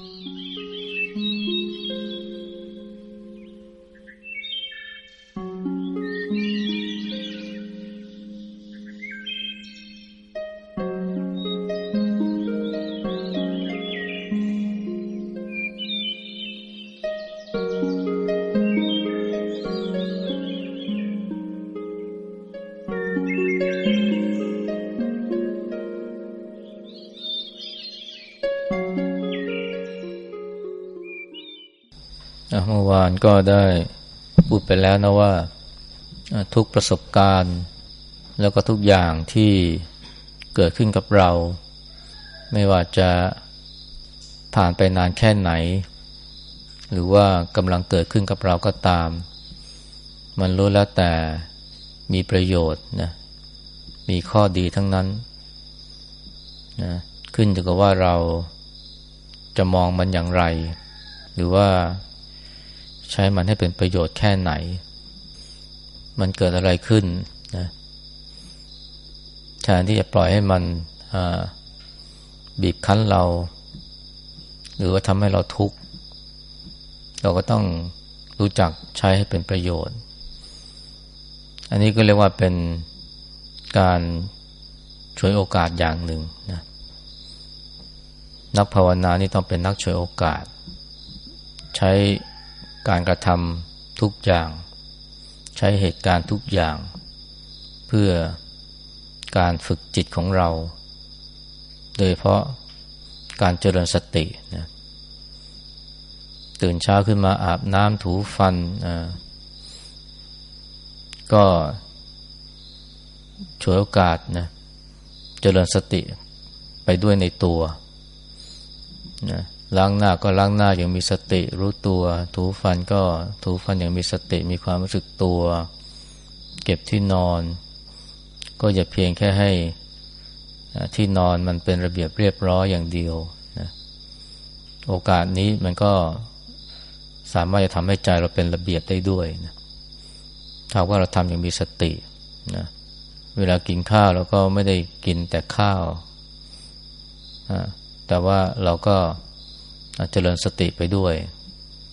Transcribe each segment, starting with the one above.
เมื่านก็ได้พูดไปแล้วนะว่าทุกประสบการณ์ แล้วก็ทุกอย่างที่เกิดขึ้นกับเรา ไม่ว่าจะผ่านไปนานแค่ไหน หรือว่ากำลังเกิดขึ้นกับเราก็ตาม มันรู้แล้วแต่มีประโยชน์นะมีข้อดีทั้งนั้นนะขึ้นอยู่กับว่าเราจะมองมันอย่างไร หรือว่า ใช้มันให้เป็นประโยชน์แค่ไหน มันเกิดอะไรขึ้นนะแทนที่จะปล่อยให้มันบีบคั้นเรา หรือว่าทำให้เราทุกข์ เราก็ต้องรู้จักใช้ให้เป็นประโยชน์ อันนี้ก็เรียกว่าเป็นการช่วยโอกาสอย่างหนึ่งนะนักภาวนานี่ต้องเป็นนักช่วยโอกาส ใช้ การกระทำทุกอย่าง ใช้เหตุการณ์ทุกอย่าง เพื่อการฝึกจิตของเรา โดยเพราะการเจริญสตินะตื่นเช้าขึ้นมาอาบน้ำถูฟันก็ฉวยโอกาสนะเจริญสติไปด้วยในตัวนะ ล้างหน้าก็ล้างหน้าอย่างมีสติรู้ตัว ถูฟันก็ถูฟันอย่างมีสติมีความรู้สึกตัว เก็บที่นอน ก็อย่าเพียงแค่ให้ที่นอนมันเป็นระเบียบเรียบร้อยอย่างเดียวนะโอกาสนี้มันก็สามารถจะทำให้ใจเราเป็นระเบียบได้ด้วยนะถ้าว่าเราทำอย่างมีสตินะเวลากินข้าวเราก็ไม่ได้กินแต่ข้าว แต่ว่าเราก็ เจริญสติไปด้วย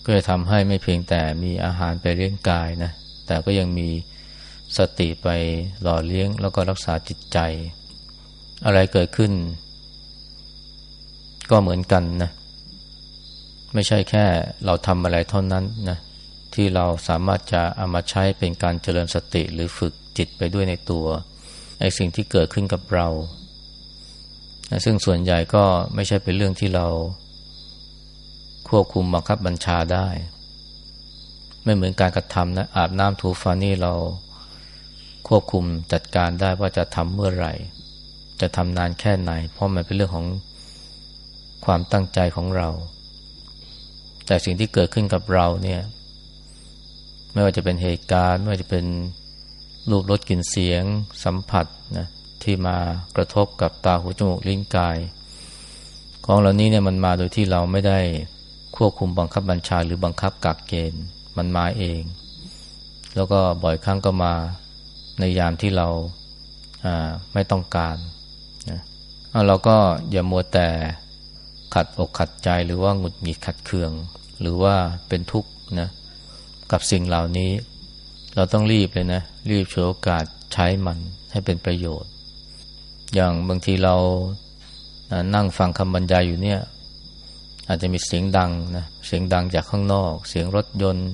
ก็จะทำให้ไม่เพียงแต่มีอาหารไปเลี้ยงกายนะ แต่ก็ยังมีสติไปหล่อเลี้ยงแล้วก็รักษาจิตใจ อะไรเกิดขึ้น ก็เหมือนกันนะ ไม่ใช่แค่เราทำอะไรเท่านั้นนะที่เราสามารถจะเอามาใช้เป็นการเจริญสติหรือฝึกจิตไปด้วยในตัวไอ้สิ่งที่เกิดขึ้นกับเรานะซึ่งส่วนใหญ่ก็ไม่ใช่เป็นเรื่องที่เรา ควบคุมบังคับบัญชาได้ ไม่เหมือนการกระทำนะอาบน้ำถูฟันนี่เราควบคุมจัดการได้ว่าจะทำเมื่อไหร่ จะทำนานแค่ไหน เพราะมันเป็นเรื่องของความตั้งใจของเรา แต่สิ่งที่เกิดขึ้นกับเราเนี่ยไม่ว่าจะเป็นเหตุการณ์ไม่ว่าจะเป็นรูปรสกลิ่นเสียง สัมผัสนะที่มากระทบกับตาหูจมูกลิ้นกาย ของเหล่านี้เนี่ยมันมาโดยที่เราไม่ได้ ควบคุมบังคับบัญชาหรือบังคับกักเกณฑ์มันมาเอง แล้วก็บ่อยครั้งก็มาในยามที่เราไม่ต้องการนะเราก็อย่ามัวแต่ขัดอกขัดใจหรือว่าหงุดหงิดขัดเคือง หรือว่าเป็นทุกข์นะกับสิ่งเหล่านี้ เราต้องรีบเลยนะ รีบฉวยโอกาสใช้มันให้เป็นประโยชน์ อย่างบางทีเรานั่งฟังคำบรรยายอยู่เนี่ย อาจจะมีเสียงดังนะเสียงดังจากข้างนอก เสียงรถยนต์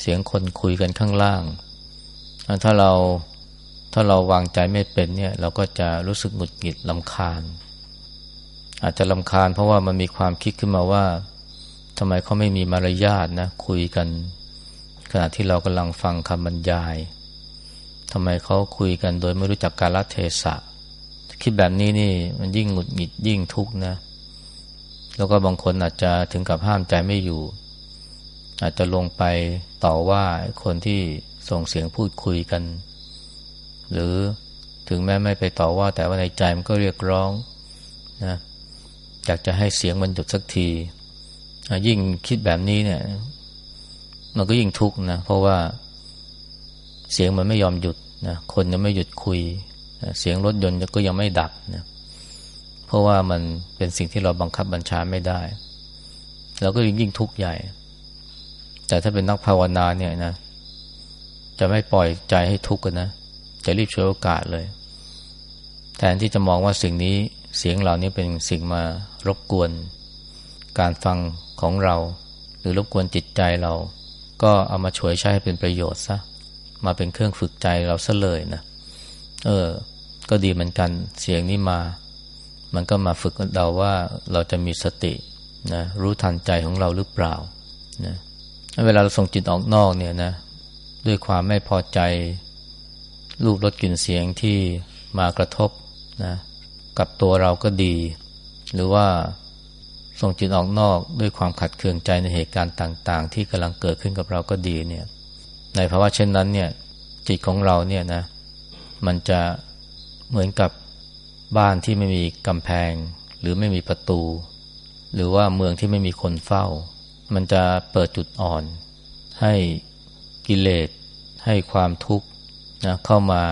เสียงคนคุยกันข้างล่าง ถ้าเราถ้าเราวางใจไม่เป็นเนี่ย เราก็จะรู้สึกหงุดหงิดลำคาญ อาจจะลำคาญเพราะว่ามันมีความคิดขึ้นมาว่าทำไมเขาไม่มีมารยาทนะคุยกัน ขณะที่เรากำลังฟังคำบรรยายทำไมเขาคุยกันโดยไม่รู้จักกาลเทศะ คิดแบบนี้นี่มันยิ่งหงุดหงิดยิ่งทุกข์นะ แล้วก็บางคนอาจจะถึงกับห้ามใจไม่อยู่ อาจจะลงไปต่อว่าคนที่ส่งเสียงพูดคุยกัน หรือถึงแม้ไม่ไปต่อว่า แต่ว่าในใจมันก็เรียกร้องนะอยากจะให้เสียงมันหยุดสักที ยิ่งคิดแบบนี้เนี่ย มันก็ยิ่งทุกข์นะเพราะว่าเสียงมันไม่ยอมหยุดนะคนยังไม่หยุดคุยเสียงรถยนต์ก็ยังไม่ดับนะเพราะว่ามันเป็นสิ่งที่เราบังคับบัญชาไม่ได้เราก็ยิ่งทุกข์ใหญ่ แต่ถ้าเป็นนักภาวนาเนี่ยนะ จะไม่ปล่อยใจให้ทุกข์กันนะ จะรีบช่วยโอกาสเลย แทนที่จะมองว่าสิ่งนี้เสียงเหล่านี้เป็นสิ่งมารบกวน การฟังของเรา หรือรบกวนจิตใจเรา ก็เอามาช่วยใช้ให้เป็นประโยชน์ซะ มาเป็นเครื่องฝึกใจเราซะเลยนะ เออ ก็ดีเหมือนกัน เสียงนี้มา มันก็มาฝึกเราว่าเราจะมีสตินะรู้ทันใจของเราหรือเปล่านะเวลาเราส่งจิตออกนอกเนี่ยนะ ด้วยความไม่พอใจรูปรสกลิ่นเสียงที่มากระทบนะกับตัวเราก็ดี หรือว่าส่งจิตออกนอกด้วยความขัดเคืองใจในเหตุการณ์ต่าง ๆ ที่กำลังเกิดขึ้นกับเราก็ดีเนี่ย ในภาวะเช่นนั้นเนี่ย จิตของเราเนี่ยนะ มันจะเหมือนกับ บ้านที่ไม่มีกำแพง หรือไม่มีประตู หรือว่าเมืองที่ไม่มีคนเฝ้า มันจะเปิดจุดอ่อน ให้กิเลสให้ความทุกข์นะเข้ามา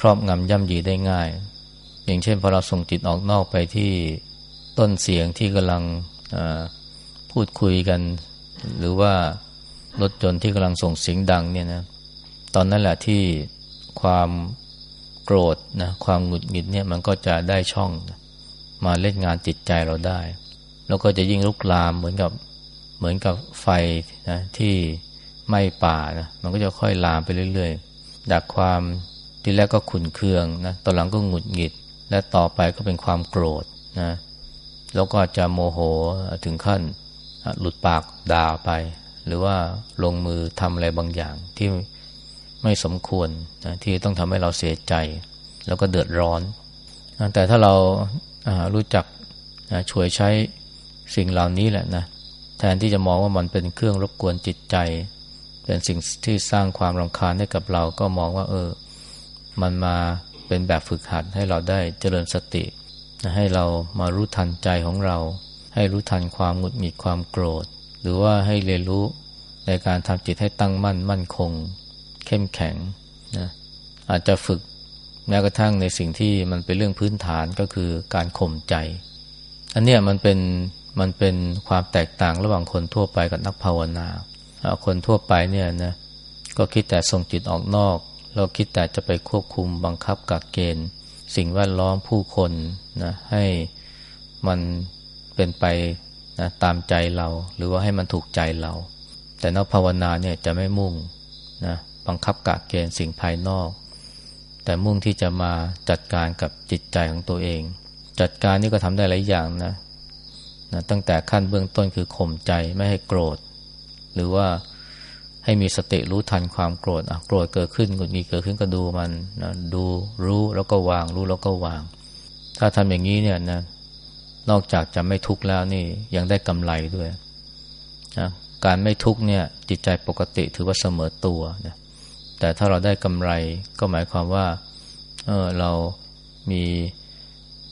ครอบงำย่ำยีได้ง่าย อย่างเช่นพอเราส่งจิตออกนอกไปที่ต้นเสียงที่กำลังพูดคุยกัน หรือว่ารถจนที่กำลังส่งเสียงดังเนี่ยนะตอนนั้นแหละที่ความ โกรธนะความหงุดหงิดเนี่ยมันก็จะได้ช่องมาเล่นงานจิตใจเราได้ แล้วก็จะยิ่งลุกลามเหมือนกับเหมือนกับไฟนะที่ไหม้ป่านะมันก็จะค่อยลามไปเรื่อยๆจากความที่แรกก็ขุนเคืองนะตอนหลังก็หงุดหงิด และต่อไปก็เป็นความโกรธนะแล้วก็จะโมโหถึงขั้นหลุดปากด่าไป หรือว่าลงมือทำอะไรบางอย่างที่ ไม่สมควรนะที่ต้องทำให้เราเสียใจ แล้วก็เดือดร้อน แต่ถ้าเรารู้จักช่วยใช้สิ่งเหล่านี้แหละนะแทนที่จะมองว่ามันเป็นเครื่องรบกวนจิตใจ เป็นสิ่งที่สร้างความรำคาญให้กับเราก็มองว่า เออ มันมาเป็นแบบฝึกหัดให้เราได้เจริญสติ ให้เรามารู้ทันใจของเรา ให้รู้ทันความหงุดหงิดความโกรธ หรือว่าให้เรียนรู้ในการทำจิตให้ตั้งมั่นมั่นคง เข้มแข็งนะอาจจะฝึกแม้กระทั่งในสิ่งที่มันเป็นเรื่องพื้นฐานก็คือการข่มใจ อันเนี้ยมันเป็นมันเป็นความแตกต่างระหว่างคนทั่วไปกับนักภาวนา คนทั่วไปเนี่ยนะก็คิดแต่ส่งจิตออกนอก เราคิดแต่จะไปควบคุมบังคับกักเกณฑ์ สิ่งแวดล้อมผู้คนนะให้มันเป็นไปนะตามใจเรา หรือว่าให้มันถูกใจเรา แต่นักภาวนาเนี่ยจะไม่มุ่งนะ บังคับกักเกณฑ์สิ่งภายนอก แต่มุ่งที่จะมาจัดการกับจิตใจของตัวเอง จัดการนี่ก็ทำได้หลายอย่างนะนะตั้งแต่ขั้นเบื้องต้นคือข่มใจไม่ให้โกรธ หรือว่าให้มีสติรู้ทันความโกรธอะโกรธเกิดขึ้นหงุดหงิดเกิดขึ้นก็ดูมันนะดูรู้แล้วก็วาง รู้แล้วก็วาง ถ้าทำอย่างนี้เนี่ยนะนอกจากจะไม่ทุกข์แล้วนี่ยังได้กำไรด้วยนะการไม่ทุกข์เนี่ยจิตใจปกติถือว่าเสมอตัวนะ แต่ถ้าเราได้กำไรก็หมายความว่าเออเรามี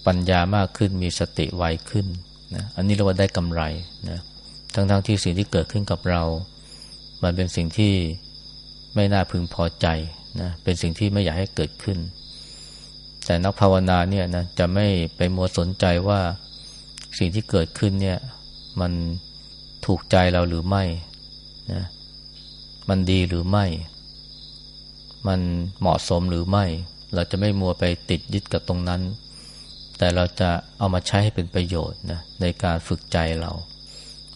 ปัญญามากขึ้น มีสติไวขึ้นนะอันนี้เราว่าได้กำไรนะทั้งๆทที่สิ่งที่เกิดขึ้นกับเรา มันเป็นสิ่งที่ไม่น่าพึงพอใจนะเป็นสิ่งที่ไม่อยากให้เกิดขึ้น แต่นักภาวนาเนี่ยนะจะไม่ไปมัวสนใจว่าสิ่งที่เกิดขึ้นเนี่ย มันถูกใจเราหรือไม่นะมันดีหรือไม่ มันเหมาะสมหรือไม่ เราจะไม่มัวไปติดยึดกับตรงนั้น แต่เราจะเอามาใช้ให้เป็นประโยชน์นะในการฝึกใจเรา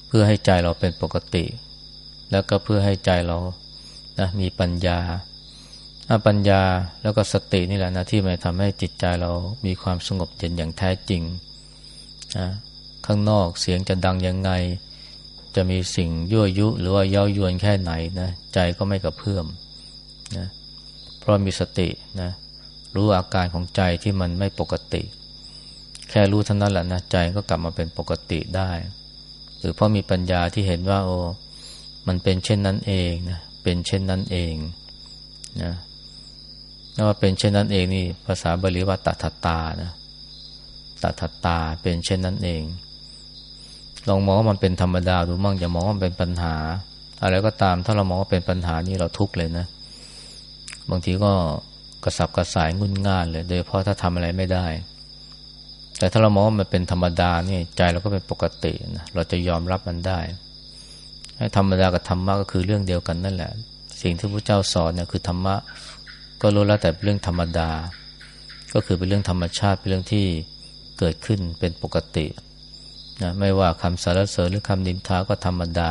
เพื่อให้ใจเราเป็นปกติ แล้วก็เพื่อให้ใจเรานะมีปัญญาปัญญาแล้วก็สตินี่แหละนะที่มันทำให้จิตใจเรามีความสงบเย็นอย่างแท้จริงนะข้างนอกเสียงจะดังยังไง จะมีสิ่งยั่วยุ หรือว่าเย้ายวนแค่ไหนนะใจก็ไม่กระเพื่อมนะ เพราะมีสตินะรู้อาการของใจที่มันไม่ปกติ แค่รู้เท่านั้นแหละนะใจก็กลับมาเป็นปกติได้ หรือเพราะมีปัญญาที่เห็นว่า โอ้มันเป็นเช่นนั้นเองนะเป็นเช่นนั้นเองนะนั่นว่าเป็นเช่นนั้นเองนี่ภาษาบาลีว่าตัทตานะตัทตาเป็นเช่นนั้นเอง ลองมองว่ามันเป็นธรรมดาดูมั่งอย่ามองว่ามันเป็นปัญหา อะไรก็ตามถ้าเรามองว่าเป็นปัญหานี่เราทุกข์เลยนะ บางทีก็กระสับกระสายงุนง่านเลย โดยเพราะถ้าทำอะไรไม่ได้ แต่ถ้าเรามองว่ามันเป็นธรรมดาเนี่ยใจเราก็เป็นปกตินะเราจะยอมรับมันได้ธรรมดากับธรรมะก็คือเรื่องเดียวกันนั่นแหละ สิ่งที่พระเจ้าสอนเนี่ยคือธรรมะก็รู้แล้วแต่เรื่องธรรมดา ก็คือเป็นเรื่องธรรมชาติเป็นเรื่องที่เกิดขึ้นเป็นปกตินะไม่ว่าคำสรรเสริญหรือคำนินทาก็ธรรมดา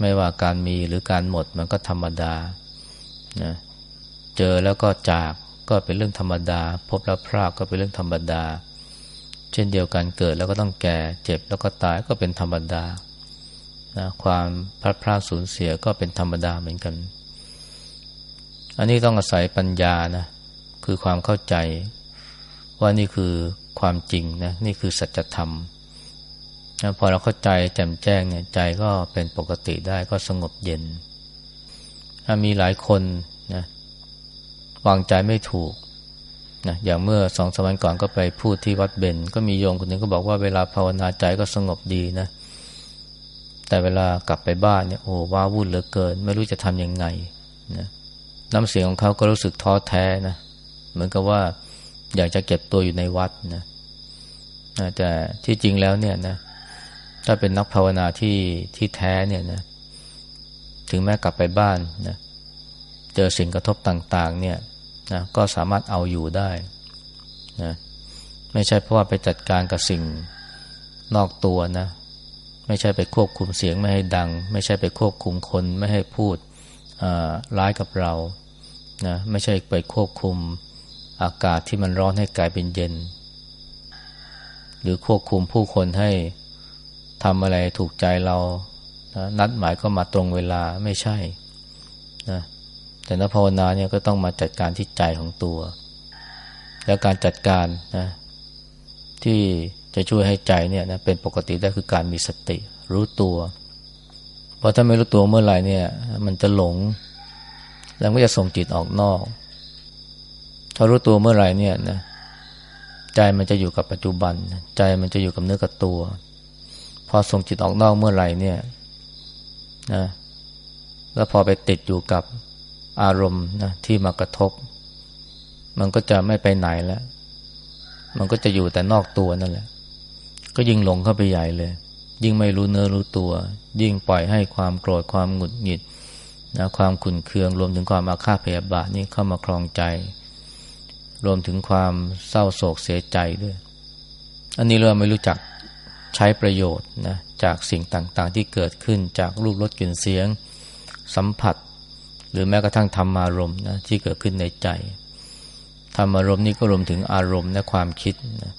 ไม่ว่าการมีหรือการหมดมันก็ธรรมดานะ เจอแล้วก็จากก็เป็นเรื่องธรรมดา พบแล้วพรากก็เป็นเรื่องธรรมดา เช่นเดียวกันเกิดแล้วก็ต้องแก่ เจ็บแล้วก็ตายก็เป็นธรรมดานะความพลัดพรากสูญเสียก็เป็นธรรมดาเหมือนกัน อันนี้ต้องอาศัยปัญญานะคือความเข้าใจ ว่านี่คือความจริงนะนี่คือสัจธรรมนะพอเราเข้าใจแจ่มแจ้งเนี่ยใจก็เป็นปกติได้ก็สงบเย็น มีหลายคนนะ วางใจไม่ถูกนะอย่างเมื่อสองสมัยก่อนก็ไปพูดที่วัดเบนก็มีโยมคนหนึ่งก็บอกว่าเวลาภาวนาใจก็สงบดีนะ แต่เวลากลับไปบ้านเนี่ยโอ้ว้าวุ่นเหลือเกิน ไม่รู้จะทำยังไงนะน้ำเสียงของเขาก็รู้สึกท้อแท้นะเหมือนกับว่าอยากจะเก็บตัวอยู่ในวัดนะแต่ที่จริงแล้วเนี่ยนะถ้าเป็นนักภาวนาที่ที่แท้เนี่ยนะถึงแม้กลับไปบ้านนะเจอสิ่งกระทบต่าง ๆ เนี่ย นะก็สามารถเอาอยู่ได้นะไม่ใช่เพราะว่าไปจัดการกับสิ่งนอกตัวนะ ไม่ใช่ไปควบคุมเสียงไม่ให้ดัง ไม่ใช่ไปควบคุมคนไม่ให้พูดร้ายกับเรานะไม่ใช่ไปควบคุมอากาศที่มันร้อนให้กลายเป็นเย็น หรือควบคุมผู้คนให้ทำอะไรถูกใจเรานะนัดหมายก็มาตรงเวลาไม่ใช่นะ แต่นักภาวนาเนี่ยก็ต้องมาจัดการที่ใจของตัว แล้วการจัดการนะที่จะช่วยให้ใจเนี่ยนะเป็นปกติได้คือการมีสติรู้ตัว เพราะถ้าไม่รู้ตัวเมื่อไหร่เนี่ย มันจะหลง แล้วก็จะส่งจิตออกนอก ถ้ารู้ตัวเมื่อไหร่เนี่ยนะใจมันจะอยู่กับปัจจุบัน ใจมันจะอยู่กับเนื้อกับตัว พอส่งจิตออกนอกเมื่อไหร่เนี่ยนะแล้วพอไปติดอยู่กับ อารมณ์นะที่มากระทบ มันก็จะไม่ไปไหนแล้ว มันก็จะอยู่แต่นอกตัวนั่นแหละ ก็ยิ่งหลงเข้าไปใหญ่เลย ยิ่งไม่รู้เนื้อรู้ตัว ยิ่งปล่อยให้ความโกรธความหงุดหงิดนะความขุนเคือง รวมถึงความอาฆาตพยาบาทนี่เข้ามาคลองใจ รวมถึงความเศร้าโศกเสียใจด้วย อันนี้เราไม่รู้จักใช้ประโยชน์นะจากสิ่งต่างๆ ที่เกิดขึ้นจากรูปรสกลิ่นเสียง สัมผัส หรือแม้กระทั่งธรรมารมณ์นะที่เกิดขึ้นในใจ ธรรมารมณ์นี้ก็รวมถึงอารมณ์และความคิดนะ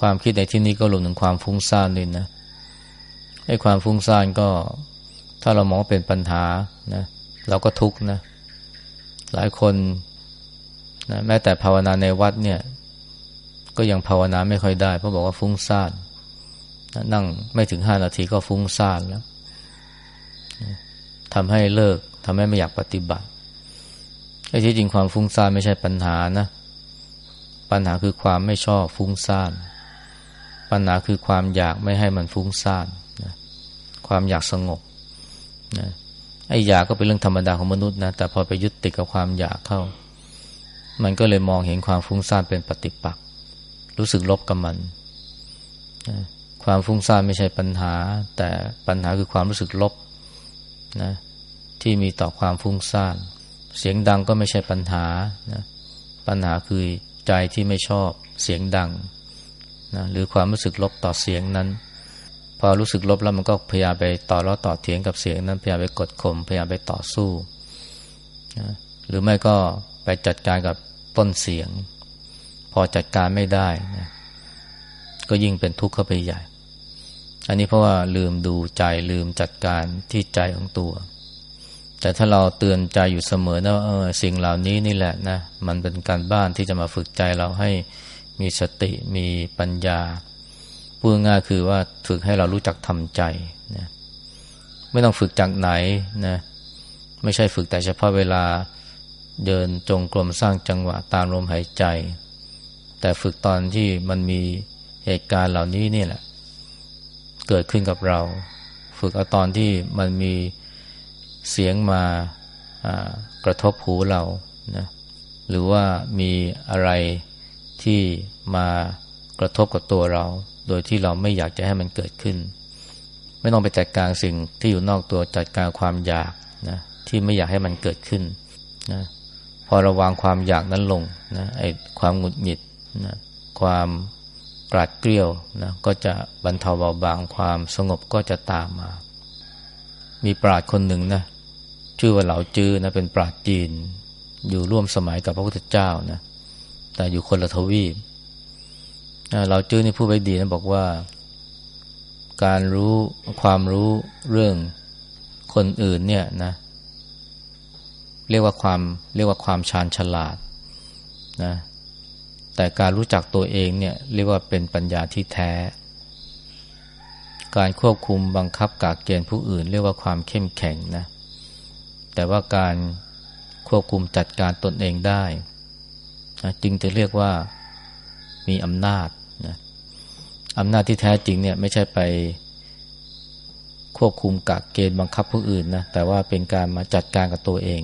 ความคิดในที่นี้ก็รวมถึงความฟุ้งซ่านด้วยนะไอ้ความฟุ้งซ่านก็ ถ้าเรามองเป็นปัญหานะเราก็ทุกข์นะ หลายคนนะแม้แต่ภาวนาในวัดเนี่ย ก็ยังภาวนาไม่ค่อยได้ เพราะบอกว่าฟุ้งซ่านนั่งไม่ถึงห้านาทีก็ฟุ้งซ่านแล้วทำให้เลิก ทำให้ไม่อยากปฏิบัติไอ้ที่จริงความฟุ้งซ่านไม่ใช่ปัญหานะ ปัญหาคือความไม่ชอบฟุ้งซ่านปัญหาคือความอยากไม่ให้มันฟุ้งซ่านนะความอยากสงบนะไอ้อยากก็เป็นเรื่องธรรมดาของมนุษย์นะแต่พอไปยึดติดกับความอยากเข้า มันก็เลยมองเห็นความฟุ้งซ่านเป็นปฏิปักษ์รู้สึกลบกับมันนะความฟุ้งซ่านไม่ใช่ปัญหา แต่ปัญหาคือความรู้สึกลบนะ ที่มีต่อความฟุ้งซ่าน เสียงดังก็ไม่ใช่ปัญหานะปัญหาคือใจที่ไม่ชอบเสียงดังนะหรือความรู้สึกลบต่อเสียงนั้น พอรู้สึกลบแล้วมันก็พยายามไปต่อร้อต่อเถียงกับเสียงนั้น พยายามไปกดข่มพยายามไปต่อสู้นะหรือไม่ก็ไปจัดการกับต้นเสียง พอจัดการไม่ได้นะก็ยิ่งเป็นทุกข์เข้าไปใหญ่ อันนี้เพราะว่าลืมดูใจลืมจัดการที่ใจของตัว แต่ถ้าเราเตือนใจอยู่เสมอนะว่าสิ่งเหล่านี้นี่แหละนะมันเป็นการบ้านที่จะมาฝึกใจเราให้มีสติมีปัญญาพูดง่ายคือว่าฝึกให้เรารู้จักทำใจนะไม่ต้องฝึกจากไหนนะไม่ใช่ฝึกแต่เฉพาะเวลาเดินจงกรมสร้างจังหวะตามลมหายใจ แต่ฝึกตอนที่มันมีเหตุการณ์เหล่านี้นี่แหละ เกิดขึ้นกับเรา ฝึกเอาตอนที่มันมี เสียงมากระทบหูเรานะหรือว่ามีอะไรที่มากระทบกับตัวเรา โดยที่เราไม่อยากจะให้มันเกิดขึ้น ไม่ต้องไปจัดการสิ่งที่อยู่นอกตัวจัดการความอยากนะที่ไม่อยากให้มันเกิดขึ้นนะพอระวางความอยากนั้นลงนะไอ้ความหงุดหงิดนะความกราดเกลียวนะก็จะบรรเทาเบาบางความสงบก็จะตามมา มีปราดคนหนึ่งนะ ชื่อว่าเหลาจื้อนะเป็นปราจีน อยู่ร่วมสมัยกับพระพุทธเจ้านะแต่อยู่คนละทวีปเหลาจื้อนี่พูดไว้ดีนะบอกว่า การรู้ความรู้เรื่องคนอื่นเนี่ยนะ เรียกว่าความเรียกว่าความชาญฉลาดนะแต่การรู้จักตัวเองเนี่ยเรียกว่าเป็นปัญญาที่แท้ การควบคุมบังคับกากเกณฑ์ผู้อื่น เรียกว่าความเข้มแข็งนะ แต่ว่าการควบคุมจัดการตนเองได้นะจึงจะเรียกว่ามีอำนาจนะอำนาจที่แท้จริงเนี่ยไม่ใช่ไปควบคุมกากเกณฑ์บังคับผู้อื่นนะแต่ว่าเป็นการมาจัดการกับตัวเอง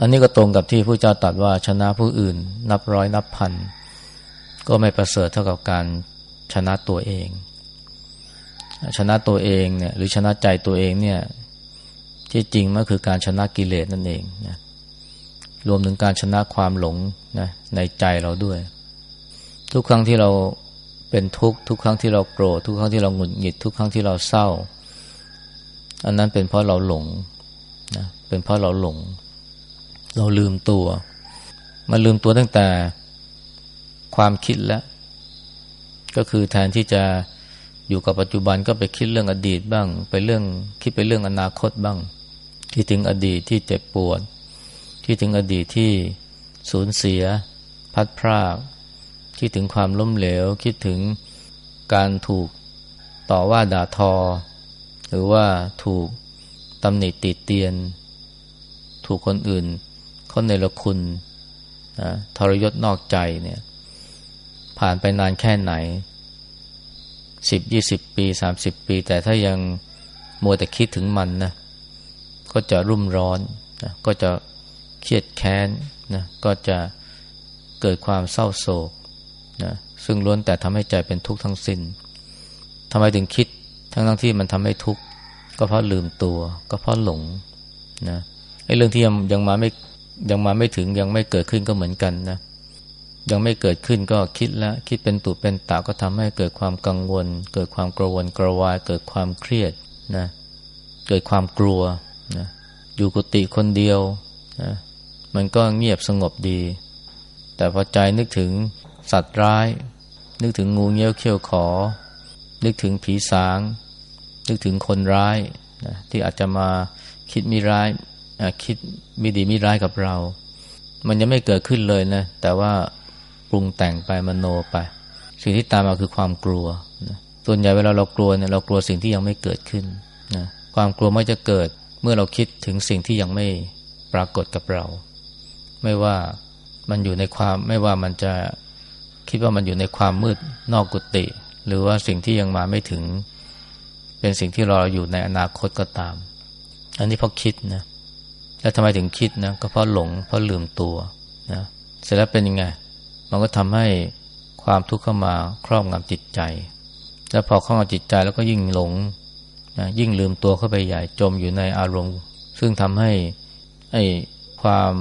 อันนี้ก็ตรงกับที่ผู้เจ้าตรัสว่าชนะผู้อื่น นับร้อยนับพันก็ไม่ประเสริฐเท่ากับการชนะตัวเอง ชนะตัวเองเนี่ยหรือชนะใจตัวเองเนี่ย ที่จริงมันคือการชนะกิเลสนั่นเองนะรวมถึงการชนะความหลงนะในใจเราด้วย ทุกครั้งที่เราเป็นทุกข์ทุกครั้งที่เราโกรธทุกครั้งที่เราหงุดหงิดทุกครั้งที่เราเศร้า อันนั้นเป็นเพราะเราหลงนะเป็นเพราะเราหลง เราลืมตัว มันลืมตัวตั้งแต่ความคิดแล้วก็คือแทนที่จะอยู่กับปัจจุบันก็ไปคิดเรื่องอดีตบ้าง ไปเรื่องคิดไปเรื่องอนาคตบ้าง ที่ถึงอดีตที่เจ็บปวดที่ถึงอดีตที่สูญเสีย พัดพราก คิดถึงความล้มเหลว คิดถึงการถูกต่อว่าด่าทอ หรือว่าถูกตำหนิติเตียน ถูกคนอื่นเขาในละคุณนะทรยศนอกใจเนี่ย ผ่านไปนานแค่ไหนสิบยี่สิบปีสามสิบปี แต่ถ้ายังมัวแต่คิดถึงมันนะ ก็จะรุ่มร้อนนะก็จะเครียดแค้นนะก็จะเกิดความเศร้าโศกนะซึ่งล้วนแต่ทำให้ใจเป็นทุกข์ทั้งสิน้นทำไมถึงคิดทั้งทั้งที่มันทำให้ทุกข์ก็เพราะลืมตัว ก็เพราะหลงนะไอ้เรื่องที่ยังยังมาไม่ยังมาไม่ถึงยังไม่เกิดขึ้นก็เหมือนกันนะยังไม่เกิดขึ้นก็คิดแล้วคิดเป็นตุเป็นตาก็ทำให้เกิดความกังวล เกิดความกระวนกระวาย เกิดความเครียดนะเกิดความกลัว นะอยู่กุฏิคนเดียวนะมันก็เงียบสงบดี แต่พอใจนึกถึงสัตว์ร้าย นึกถึงงูเงี้ยวเขี้ยวขอ นึกถึงผีสาง นึกถึงคนร้ายนะที่อาจจะมาคิดมีร้ายคิดม่ดีม่ร้ายกับเรา มันยังไม่เกิดขึ้นเลยนะ แต่ว่าปรุงแต่งไปมโนไป สิ่งที่ตามมาคือความกลัวนะส่วนใหญ่เวลาเรากลัวเนี่ยเรากลัวสิ่งที่ยังไม่เกิดขึ้นนะความกลัวไม่จะเกิด เมื่อเราคิดถึงสิ่งที่ยังไม่ปรากฏกับเรา ไม่ว่ามันอยู่ในความไม่ว่ามันจะคิดว่ามันอยู่ในความมืดนอกกุฏิหรือว่าสิ่งที่ยังมาไม่ถึง เป็นสิ่งที่รออยู่ในอนาคตก็ตาม อันนี้เพราะคิดนะแล้วทำไมถึงคิดนะก็เพราะหลงเพราะลืมตัวนะเสร็จแล้วเป็นยังไง มันก็ทำให้ความทุกข์เข้ามาครอบงำจิตใจ แล้วพอครอบงำจิตใจแล้วก็ยิ่งหลง นะยิ่งลืมตัวเข้าไปใหญ่จมอยู่ในอารมณ์ ซึ่งทำให้ไอ้ความ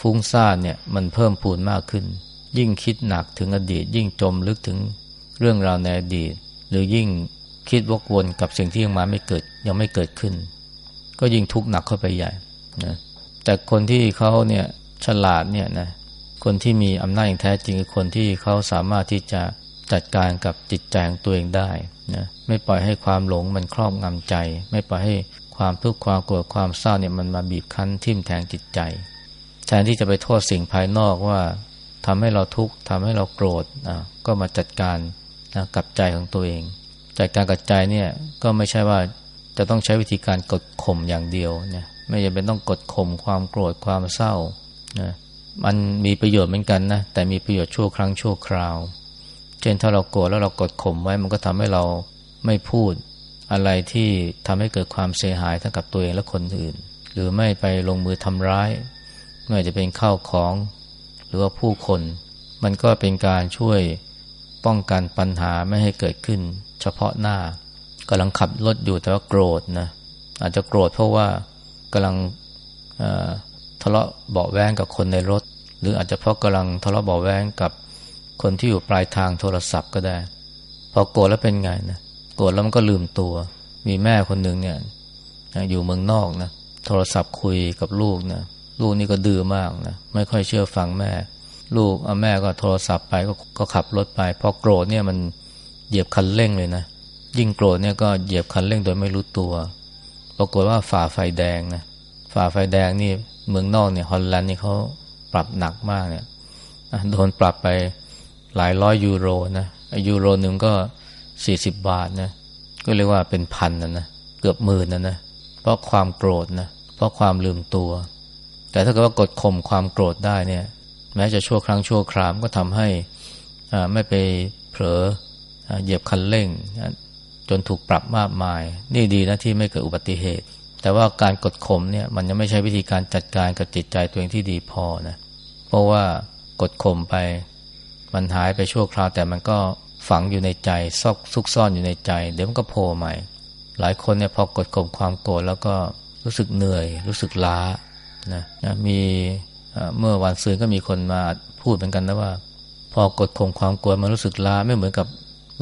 ฟุ้งซ่านเนี่ยมันเพิ่มพูนมากขึ้น ยิ่งคิดหนักถึงอดีต ยิ่งจมลึกถึงเรื่องราวในอดีต หรือยิ่งคิดวกวนกับสิ่งที่ยังมาไม่เกิดยังไม่เกิดขึ้น ก็ยิ่งทุกข์หนักเข้าไปใหญ่นะแต่คนที่เขาเนี่ยฉลาดเนี่ยนะคนที่มีอำนาจอย่างแท้จริงคือคนที่เขาสามารถที่จะจัดการกับจิตใจของตัวเองได้ นะไม่ปล่อยให้ความหลงมันครอบงำใจ ไม่ปล่อยให้ความทุกข์ความโกรธความเศร้าเนี่ยมันมาบีบคั้นทิ่มแทงจิตใจแทนที่จะไปโทษสิ่งภายนอกว่าทำให้เราทุกข์ทำให้เราโกรธนะก็มาจัดการนะกับใจของตัวเอง จัดการกับใจเนี่ยก็ไม่ใช่ว่าจะต้องใช้วิธีการกดข่มอย่างเดียวนี่ยไม่จำเป็นต้องกดข่มความโกรธความเศร้านะมันมีประโยชน์เหมือนกันนะแต่มีประโยชน์ชั่วครั้งชั่วคราว เช่นถ้าเราโกรธแล้วเรากดข่มไว้ มันก็ทำให้เราไม่พูดอะไรที่ทำให้เกิดความเสียหายทั้งกับตัวเองและคนอื่น หรือไม่ไปลงมือทำร้าย ไม่ว่าจะเป็นข้าวของ หรือว่าผู้คน มันก็เป็นการช่วยป้องกันปัญหาไม่ให้เกิดขึ้น เฉพาะหน้ากำลังขับรถอยู่แต่ว่าโกรธนะอาจจะโกรธเพราะว่ากำลังทะเลาะเบาแวงกับคนในรถ หรืออาจจะเพราะกำลังทะเลาะเบาแวงกับ คนที่อยู่ปลายทางโทรศัพท์ก็ได้ พอโกรธแล้วเป็นไงนะโกรธแล้วมันก็ลืมตัว มีแม่คนหนึ่งเนี่ยอยู่เมืองนอกนะโทรศัพท์คุยกับลูกนะลูกนี่ก็ดื้อมากนะไม่ค่อยเชื่อฟังแม่ ลูกเอาแม่ก็โทรศัพท์ไปก็ก็ขับรถไปพอโกรธเนี่ยมันเหยียบคันเร่งเลยนะยิ่งโกรธเนี่ยก็เหยียบคันเร่งโดยไม่รู้ตัวปรากฏว่าฝ่าไฟแดงนะฝ่าไฟแดงนี่เมืองนอกเนี่ยฮอลแลนด์นี่เขาปรับหนักมากเนี่ยโดนปรับไป หลายร้อยยูโรนะยูโรหนึ่งก็สี่สิบบาทนะก็เรียกว่าเป็นพันนะนะเกือบหมื่นนะนะเพราะความโกรธนะเพราะความลืมตัว แต่ถ้าเกิดว่ากดข่มความโกรธได้เนี่ย แม้จะชั่วครั้งชั่วครามก็ทำให้ไม่ไปเผลอเหยียบคันเร่ง จนถูกปรับมากมาย นี่ดีนะที่ไม่เกิดอุบัติเหตุ แต่ว่าการกดข่มเนี่ยมันยังไม่ใช่วิธีการจัดการกับจิตใจตัวเองที่ดีพอนะเพราะว่ากดข่มไป มันหายไปชั่วคราวแต่มันก็ฝังอยู่ในใจซอกซุกซ่อนอยู่ในใจ เดี๋ยวมันก็โผล่ใหม่ หลายคนเนี่ยพอกดข่มความโกรธแล้วก็รู้สึกเหนื่อย รู้สึกล้านะนะมีเมื่อวันซืนก็มีคนมาพูดเหมือนกันนะว่า พอกดข่มความโกรธมันรู้สึกล้าไม่เหมือนกับ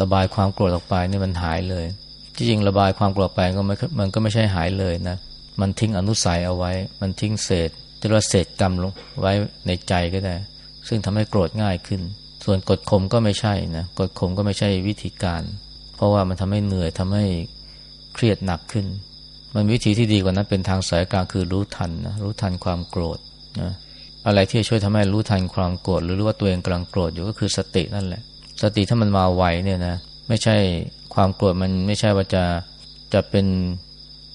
ระบายความโกรธออกไปนี่มันหายเลย จริงๆระบายความโกรธไปก็ไม่มันก็ไม่ใช่หายเลยนะมันทิ้งอนุสัยเอาไว้ มันทิ้งเศษจะเรียกว่าเศษกรรมลงไว้ในใจก็ได้ ซึ่งทำให้โกรธง่ายขึ้น ส่วนกดข่มก็ไม่ใช่นะกดข่มก็ไม่ใช่วิธีการ เพราะว่ามันทำให้เหนื่อยทำให้เครียดหนักขึ้น มันวิธีที่ดีกว่านั้นเป็นทางสายกลางคือรู้ทันนะรู้ทันความโกรธนะอะไรที่ช่วยทำให้รู้ทันความโกรธหรือรู้ว่าตัวเองกำลังโกรธอยู่ก็คือสตินั่นแหละ สติถ้ามันมาไวเนี่ยนะไม่ใช่ความโกรธมันไม่ใช่ว่าจะจะเป็น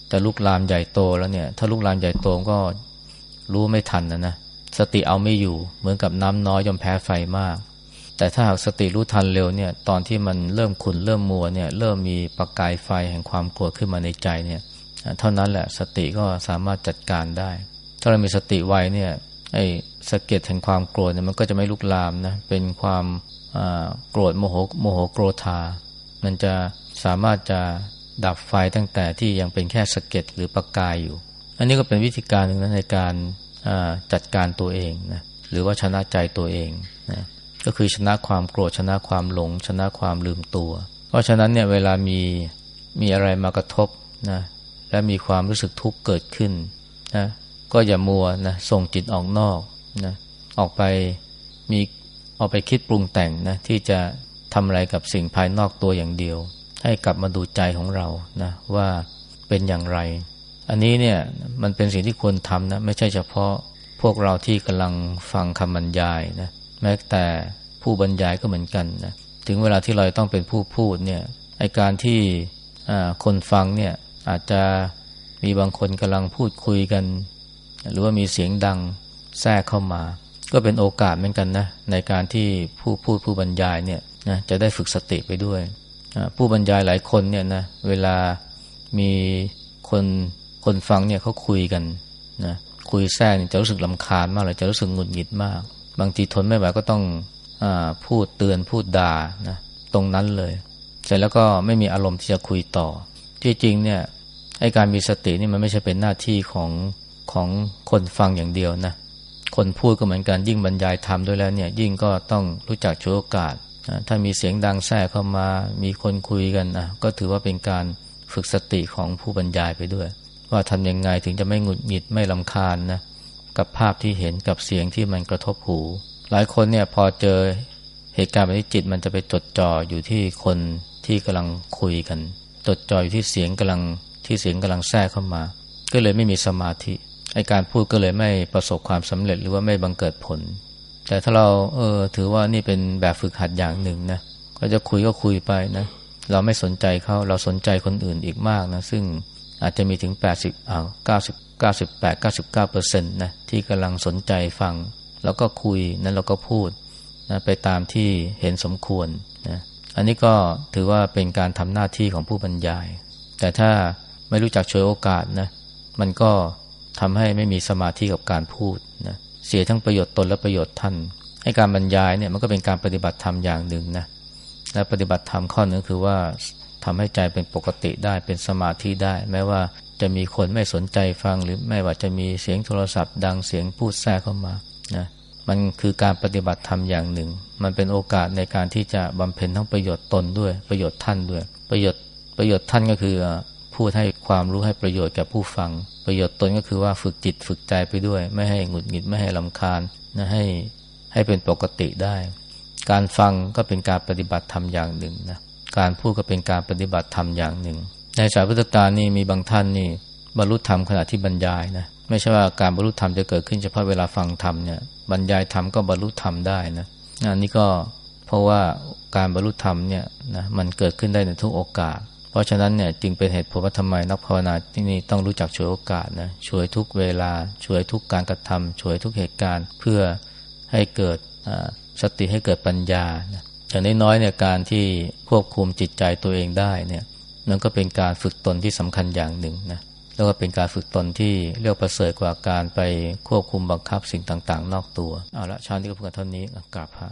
แต่ลุกลามใหญ่โตแล้วเนี่ย ถ้าลุกลามใหญ่โตก็รู้ไม่ทันนะนะสติเอาไม่อยู่เหมือนกับน้ำน้อยยอมแพ้ไฟมาก แต่ถ้าหากสติรู้ทันเร็วเนี่ยตอนที่มันเริ่มขุนเริ่มมัวเนี่ยเริ่มมีประกายไฟแห่งความโกรธขึ้นมาในใจเนี่ยเท่านั้นแหละสติก็สามารถจัดการได้ ถ้าเรามีสติไวเนี่ยไอ้สะเก็ดแห่งความโกรธเนี่ยมันก็จะไม่ลุกลามนะเป็นความโกรธโมโหโมโหโกรธา มันจะสามารถจะดับไฟตั้งแต่ที่ยังเป็นแค่สะเก็ดหรือประกายอยู่ อันนี้ก็เป็นวิธีการหนึ่งนะในการจัดการตัวเองนะหรือว่าชนะใจตัวเองนะ ก็คือชนะความโกรธชนะความหลง ชนะความลืมตัว เพราะฉะนั้นเนี่ยเวลามีมีอะไรมากระทบนะและมีความรู้สึกทุกข์เกิดขึ้นนะก็อย่ามัวนะส่งจิตออกนอกนะออกไปมีเอาไปคิดปรุงแต่งนะที่จะทำอะไรกับสิ่งภายนอกตัวอย่างเดียว ให้กลับมาดูใจของเรานะว่าเป็นอย่างไร อันนี้เนี่ยมันเป็นสิ่งที่ควรทำนะไม่ใช่เฉพาะพวกเราที่กำลังฟังคำบรรยายนะ แม้แต่ผู้บรรยายก็เหมือนกันนะถึงเวลาที่เราต้องเป็นผู้พูดเนี่ยไอการที่คนฟังเนี่ยอาจจะมีบางคนกำลังพูดคุยกัน หรือว่ามีเสียงดังแทรกเข้ามา ก็เป็นโอกาสเหมือนกันนะในการที่ผู้พูดผู้บรรยายเนี่ยนะจะได้ฝึกสติไปด้วยผู้บรรยายหลายคนเนี่ยนะเวลามีคนคนฟังเนี่ยเขาคุยกันนะคุยแทรกจะรู้สึกลำคาญมากเลยจะรู้สึกหงุดหงิดมาก บางทีทนไม่ไหวก็ต้องอพูดเตือนพูดด่านะตรงนั้นเลย เสร็จแล้วก็ไม่มีอารมณ์ที่จะคุยต่อ ที่จริงเนี่ยไอการมีสตินี่มันไม่ใช่เป็นหน้าที่ของของคนฟังอย่างเดียวนะคนพูดก็เหมือนกันยิ่งบรรยายธรรมด้วยแล้วเนี่ยยิ่งก็ต้องรู้จักโชวโอกาสถ้ามีเสียงดังแทรกเข้ามามีคนคุยกันนะก็ถือว่าเป็นการฝึกสติของผู้บรรยายไปด้วย ว่าทำยังไงถึงจะไม่หงุดหงิดไม่ลำคาญนะ กับภาพที่เห็นกับเสียงที่มันกระทบหู หลายคนเนี่ยพอเจอเหตุการณ์แบบนี้จิตมันจะไปจดจ่ออยู่ที่คนที่กำลังคุยกัน จดจ่ออยู่ที่เสียงกำลังที่เสียงกำลังแทรกเข้ามา ก็เลยไม่มีสมาธิไอการพูดก็เลยไม่ประสบความสำเร็จหรือว่าไม่บังเกิดผล แต่ถ้าเราเออถือว่านี่เป็นแบบฝึกหัดอย่างหนึ่งนะก็จะคุยก็คุยไปนะ เราไม่สนใจเขาเราสนใจคนอื่นอีกมากนะ ซึ่ง อาจจะมีถึง 80อ้าว90 98 99เปอร์เซ็นต์นะที่กำลังสนใจฟัง แล้วก็คุยนั้นเราก็พูดนะไปตามที่เห็นสมควรนะอันนี้ก็ถือว่าเป็นการทำหน้าที่ของผู้บรรยาย แต่ถ้าไม่รู้จักช่วยโอกาสนะมันก็ทำให้ไม่มีสมาธิกับการพูดนะเสียทั้งประโยชน์ตนและประโยชน์ท่าน ให้การบรรยายเนี่ยมันก็เป็นการปฏิบัติธรรมอย่างหนึ่งนะและปฏิบัติธรรมข้อหนึ่งคือว่า ทำให้ใจเป็นปกติได้เป็นสมาธิได้ แม้ว่าจะมีคนไม่สนใจฟังหรือไม่ว่าจะมีเสียงโทรศัพท์ ดังเสียงพูดแทรกเข้ามานะมันคือการปฏิบัติธรรมอย่างหนึ่ง มันเป็นโอกาสในการที่จะบำเพ็ญทั้งประโยชน์ตนด้วยประโยชน์ท่านด้วย ประโยชน์ประโยชน์ท่านก็คือพูดให้ความรู้ให้ประโยชน์แก่ผู้ฟัง ประโยชน์ตนก็คือว่าฝึกจิตฝึกใจไปด้วย ไม่ให้หงุดหงิดไม่ให้ลำคาญนะให้ให้เป็นปกติได้ การฟังก็เป็นการปฏิบัติธรรมอย่างหนึ่งนะ การพูดก็เป็นการปฏิบัติธรรมอย่างหนึ่ง ในสายพุทธการนี่มีบางท่านนี่บรรลุธรรมขณะที่บรรยายนะไม่ใช่ว่าการบรรลุธรรมจะเกิดขึ้นเฉพาะเวลาฟังธรรมเนี่ยบรรยายธรรมก็บรรลุธรรมได้นะอันนี้ก็เพราะว่าการบรรลุธรรมเนี่ยนะมันเกิดขึ้นได้ในทุกโอกาส เพราะฉะนั้นเนี่ยจึงเป็นเหตุผลว่าทำไมนักภาวนาที่นี่ต้องรู้จักช่วยโอกาสนะช่วยทุกเวลาช่วยทุกการกระทำช่วยทุกเหตุการณ์ เพื่อให้เกิดสติให้เกิดปัญญานะ อย่างน้อยๆเนี่ยการที่ควบคุมจิตใจตัวเองได้เนี่ยนั่นก็เป็นการฝึกตนที่สำคัญอย่างหนึ่งนะแล้วก็เป็นการฝึกตนที่เรียกประเสริฐกว่าการไปควบคุมบังคับสิ่งต่าง ๆ นอกตัวเอาละชาตินี้ก็พูดกันเท่านี้กราบพระ